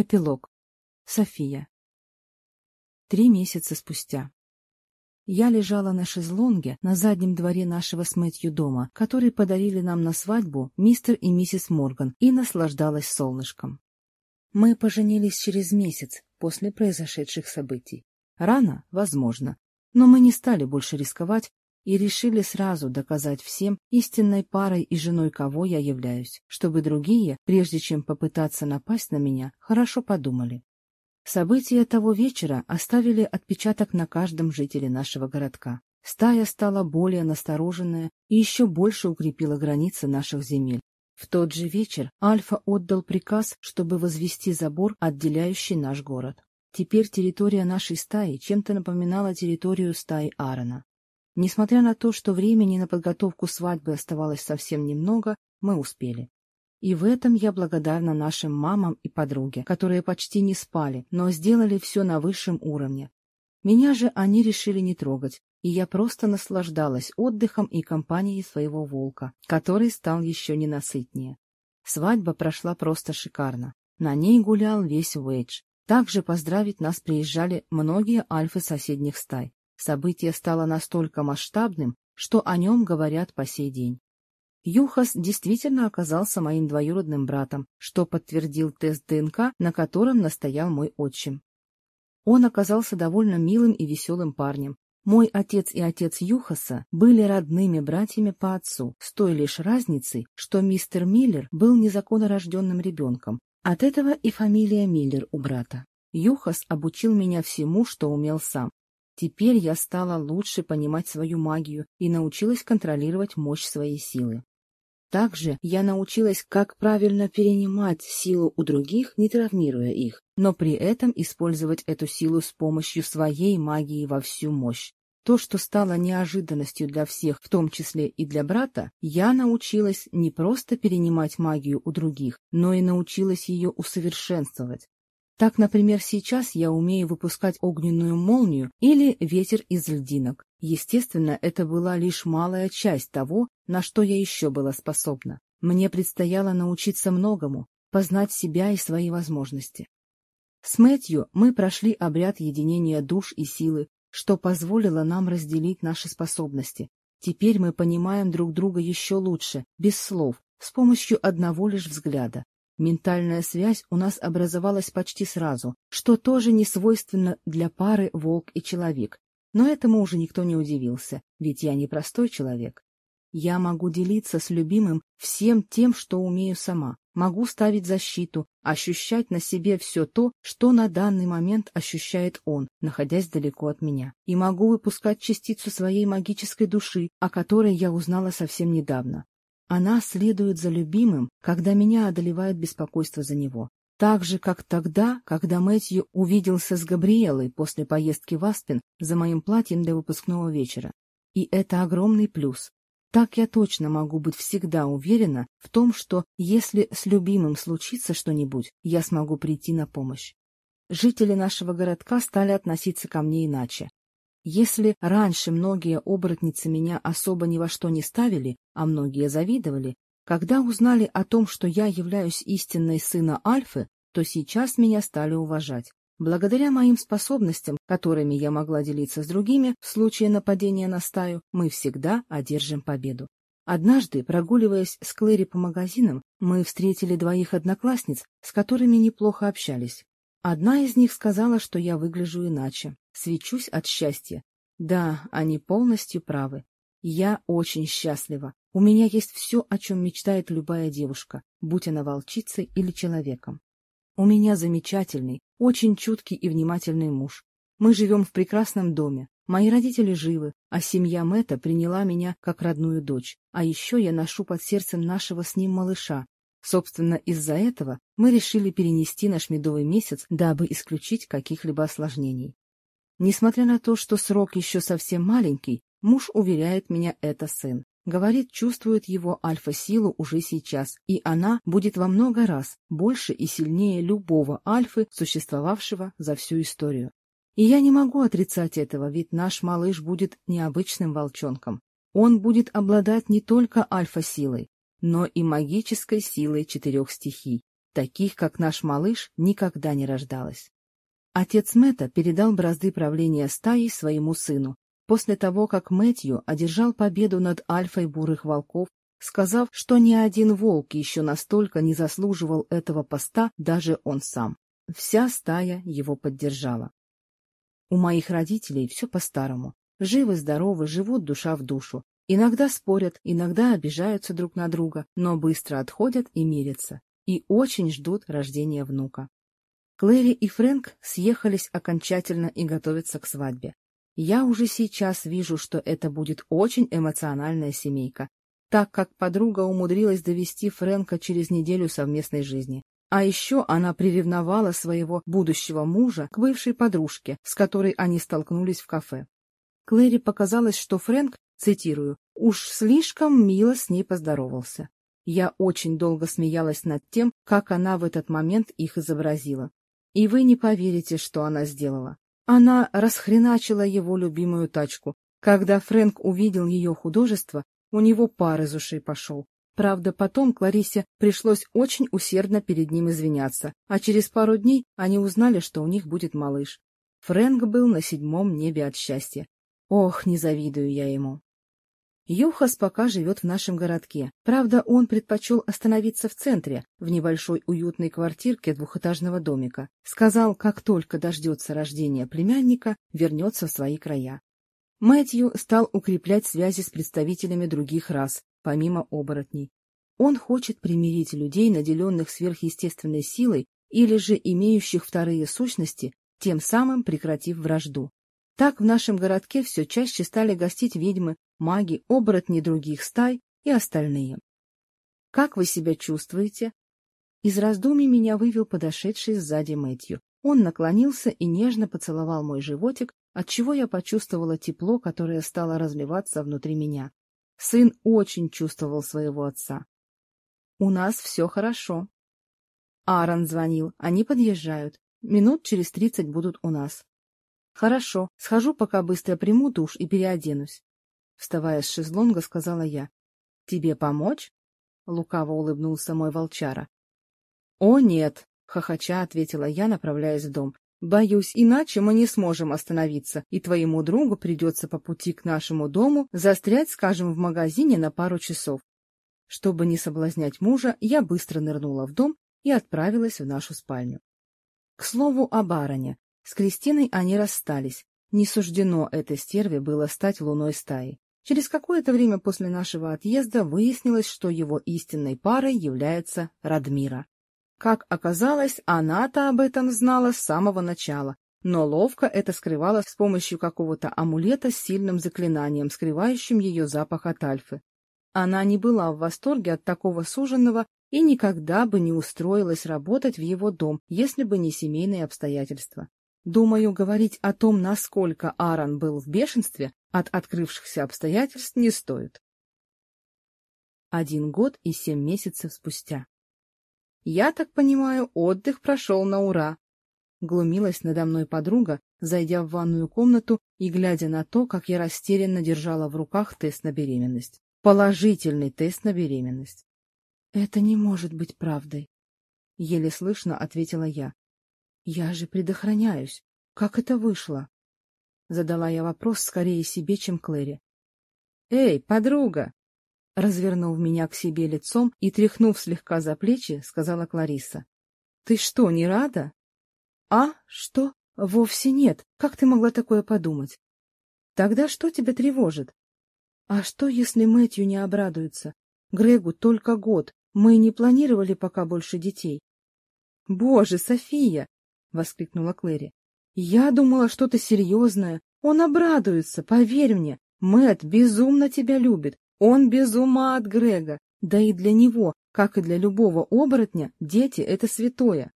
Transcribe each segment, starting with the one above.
Эпилог. София. Три месяца спустя. Я лежала на шезлонге на заднем дворе нашего с Мэтью дома, который подарили нам на свадьбу мистер и миссис Морган, и наслаждалась солнышком. Мы поженились через месяц после произошедших событий. Рано, возможно, но мы не стали больше рисковать и решили сразу доказать всем истинной парой и женой кого я являюсь, чтобы другие, прежде чем попытаться напасть на меня, хорошо подумали. События того вечера оставили отпечаток на каждом жителе нашего городка. Стая стала более настороженная и еще больше укрепила границы наших земель. В тот же вечер Альфа отдал приказ, чтобы возвести забор, отделяющий наш город. Теперь территория нашей стаи чем-то напоминала территорию стаи Аарона. Несмотря на то, что времени на подготовку свадьбы оставалось совсем немного, мы успели. И в этом я благодарна нашим мамам и подруге, которые почти не спали, но сделали все на высшем уровне. Меня же они решили не трогать, и я просто наслаждалась отдыхом и компанией своего волка, который стал еще ненасытнее. Свадьба прошла просто шикарно. На ней гулял весь Уэйдж. Также поздравить нас приезжали многие альфы соседних стай. Событие стало настолько масштабным, что о нем говорят по сей день. Юхас действительно оказался моим двоюродным братом, что подтвердил тест ДНК, на котором настоял мой отчим. Он оказался довольно милым и веселым парнем. Мой отец и отец Юхаса были родными братьями по отцу, с той лишь разницей, что мистер Миллер был незаконно рожденным ребенком. От этого и фамилия Миллер у брата. Юхас обучил меня всему, что умел сам. Теперь я стала лучше понимать свою магию и научилась контролировать мощь своей силы. Также я научилась, как правильно перенимать силу у других, не травмируя их, но при этом использовать эту силу с помощью своей магии во всю мощь. То, что стало неожиданностью для всех, в том числе и для брата, я научилась не просто перенимать магию у других, но и научилась ее усовершенствовать. Так, например, сейчас я умею выпускать огненную молнию или ветер из льдинок. Естественно, это была лишь малая часть того, на что я еще была способна. Мне предстояло научиться многому, познать себя и свои возможности. С Мэтью мы прошли обряд единения душ и силы, что позволило нам разделить наши способности. Теперь мы понимаем друг друга еще лучше, без слов, с помощью одного лишь взгляда. Ментальная связь у нас образовалась почти сразу, что тоже не свойственно для пары волк и человек. Но этому уже никто не удивился, ведь я не простой человек. Я могу делиться с любимым всем тем, что умею сама, могу ставить защиту, ощущать на себе все то, что на данный момент ощущает он, находясь далеко от меня, и могу выпускать частицу своей магической души, о которой я узнала совсем недавно. Она следует за любимым, когда меня одолевает беспокойство за него, так же, как тогда, когда Мэтью увиделся с Габриэлой после поездки в Аспин за моим платьем для выпускного вечера. И это огромный плюс. Так я точно могу быть всегда уверена в том, что если с любимым случится что-нибудь, я смогу прийти на помощь. Жители нашего городка стали относиться ко мне иначе. Если раньше многие оборотницы меня особо ни во что не ставили, а многие завидовали, когда узнали о том, что я являюсь истинной сына Альфы, то сейчас меня стали уважать. Благодаря моим способностям, которыми я могла делиться с другими в случае нападения на стаю, мы всегда одержим победу. Однажды, прогуливаясь с Клэри по магазинам, мы встретили двоих одноклассниц, с которыми неплохо общались. Одна из них сказала, что я выгляжу иначе, свечусь от счастья. Да, они полностью правы. Я очень счастлива. У меня есть все, о чем мечтает любая девушка, будь она волчицей или человеком. У меня замечательный, очень чуткий и внимательный муж. Мы живем в прекрасном доме. Мои родители живы, а семья Мэтта приняла меня как родную дочь. А еще я ношу под сердцем нашего с ним малыша, Собственно, из-за этого мы решили перенести наш медовый месяц, дабы исключить каких-либо осложнений. Несмотря на то, что срок еще совсем маленький, муж уверяет меня, это сын. Говорит, чувствует его альфа-силу уже сейчас, и она будет во много раз больше и сильнее любого альфы, существовавшего за всю историю. И я не могу отрицать этого, ведь наш малыш будет необычным волчонком. Он будет обладать не только альфа-силой, но и магической силой четырех стихий, таких, как наш малыш, никогда не рождалось. Отец Мэтта передал бразды правления стаи своему сыну, после того, как Мэтью одержал победу над альфой бурых волков, сказав, что ни один волк еще настолько не заслуживал этого поста даже он сам. Вся стая его поддержала. У моих родителей все по-старому. Живы-здоровы, живут душа в душу. Иногда спорят, иногда обижаются друг на друга, но быстро отходят и мирятся. И очень ждут рождения внука. Клэри и Фрэнк съехались окончательно и готовятся к свадьбе. Я уже сейчас вижу, что это будет очень эмоциональная семейка, так как подруга умудрилась довести Фрэнка через неделю совместной жизни. А еще она приревновала своего будущего мужа к бывшей подружке, с которой они столкнулись в кафе. Клэри показалось, что Фрэнк Цитирую. «Уж слишком мило с ней поздоровался». Я очень долго смеялась над тем, как она в этот момент их изобразила. И вы не поверите, что она сделала. Она расхреначила его любимую тачку. Когда Фрэнк увидел ее художество, у него пар из ушей пошел. Правда, потом Кларисе пришлось очень усердно перед ним извиняться, а через пару дней они узнали, что у них будет малыш. Фрэнк был на седьмом небе от счастья. Ох, не завидую я ему. Юхас пока живет в нашем городке. Правда, он предпочел остановиться в центре, в небольшой уютной квартирке двухэтажного домика. Сказал, как только дождется рождения племянника, вернется в свои края. Мэтью стал укреплять связи с представителями других рас, помимо оборотней. Он хочет примирить людей, наделенных сверхъестественной силой или же имеющих вторые сущности, тем самым прекратив вражду. Так в нашем городке все чаще стали гостить ведьмы, маги, оборотни других стай и остальные. Как вы себя чувствуете? Из раздумий меня вывел подошедший сзади Мэтью. Он наклонился и нежно поцеловал мой животик, отчего я почувствовала тепло, которое стало разливаться внутри меня. Сын очень чувствовал своего отца. «У нас все хорошо». Аарон звонил. Они подъезжают. Минут через тридцать будут у нас. «Хорошо. Схожу, пока быстро приму душ и переоденусь. Вставая с шезлонга, сказала я. «Тебе помочь?» Лукаво улыбнулся мой волчара. «О, нет!» — хохоча ответила я, направляясь в дом. «Боюсь, иначе мы не сможем остановиться, и твоему другу придется по пути к нашему дому застрять, скажем, в магазине на пару часов». Чтобы не соблазнять мужа, я быстро нырнула в дом и отправилась в нашу спальню. К слову о бароне. С Кристиной они расстались. Не суждено этой стерве было стать луной стаи. Через какое-то время после нашего отъезда выяснилось, что его истинной парой является Радмира. Как оказалось, она-то об этом знала с самого начала, но ловко это скрывала с помощью какого-то амулета с сильным заклинанием, скрывающим ее запах от альфы. Она не была в восторге от такого суженного и никогда бы не устроилась работать в его дом, если бы не семейные обстоятельства. Думаю, говорить о том, насколько Аарон был в бешенстве от открывшихся обстоятельств, не стоит. Один год и семь месяцев спустя. Я так понимаю, отдых прошел на ура. Глумилась надо мной подруга, зайдя в ванную комнату и глядя на то, как я растерянно держала в руках тест на беременность. Положительный тест на беременность. — Это не может быть правдой, — еле слышно ответила я, я же предохраняюсь. Как это вышло? Задала я вопрос скорее себе, чем Клэри. «Эй, подруга!» Развернув меня к себе лицом и тряхнув слегка за плечи, сказала Клариса. «Ты что, не рада?» «А? Что? Вовсе нет. Как ты могла такое подумать?» «Тогда что тебя тревожит?» «А что, если Мэтью не обрадуется? Грегу только год. Мы не планировали пока больше детей». «Боже, София, — воскликнула Клэри. «Я думала, что-то серьезное. Он обрадуется, поверь мне. Мэт безумно тебя любит. Он без ума от Грега. Да и для него, как и для любого оборотня, дети — это святое».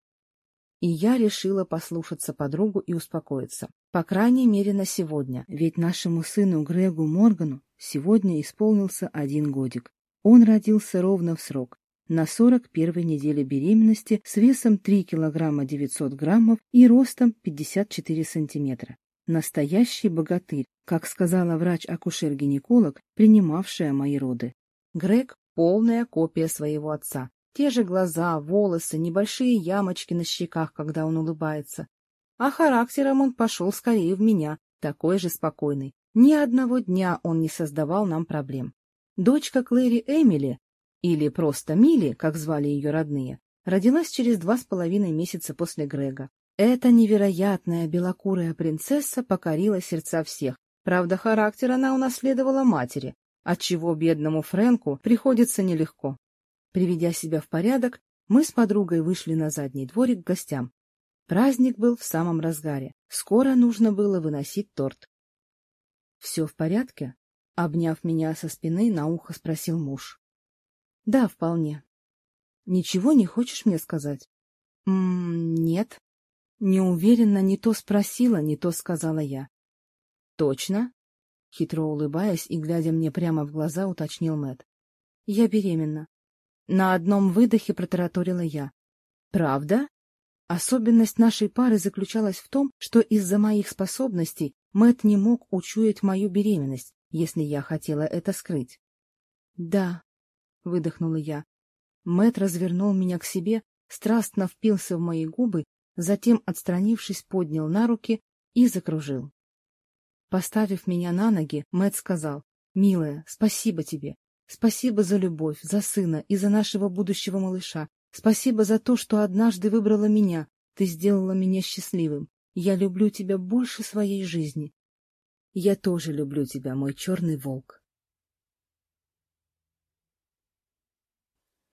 И я решила послушаться подругу и успокоиться. По крайней мере, на сегодня. Ведь нашему сыну Грегу Моргану сегодня исполнился один годик. Он родился ровно в срок на 41 неделе беременности с весом 3 килограмма 900 граммов и ростом 54 сантиметра. Настоящий богатырь, как сказала врач-акушер-гинеколог, принимавшая мои роды. Грег – полная копия своего отца. Те же глаза, волосы, небольшие ямочки на щеках, когда он улыбается. А характером он пошел скорее в меня, такой же спокойный. Ни одного дня он не создавал нам проблем. Дочка Клэри Эмили, или просто Мили, как звали ее родные, родилась через два с половиной месяца после Грега. Эта невероятная белокурая принцесса покорила сердца всех. Правда, характер она унаследовала матери, отчего бедному Фрэнку приходится нелегко. Приведя себя в порядок, мы с подругой вышли на задний дворик к гостям. Праздник был в самом разгаре. Скоро нужно было выносить торт. — Все в порядке? — обняв меня со спины, на ухо спросил муж. Да, вполне. Ничего не хочешь мне сказать? М -м нет. Неуверенно не то спросила, не то сказала я. Точно? Хитро улыбаясь и глядя мне прямо в глаза, уточнил Мэт. Я беременна. На одном выдохе протараторила я. Правда? Особенность нашей пары заключалась в том, что из-за моих способностей Мэт не мог учуять мою беременность, если я хотела это скрыть. Да, выдохнула я. Мэт развернул меня к себе, страстно впился в мои губы, затем, отстранившись, поднял на руки и закружил. Поставив меня на ноги, Мэт сказал, «Милая, спасибо тебе. Спасибо за любовь, за сына и за нашего будущего малыша. Спасибо за то, что однажды выбрала меня. Ты сделала меня счастливым. Я люблю тебя больше своей жизни. Я тоже люблю тебя, мой черный волк.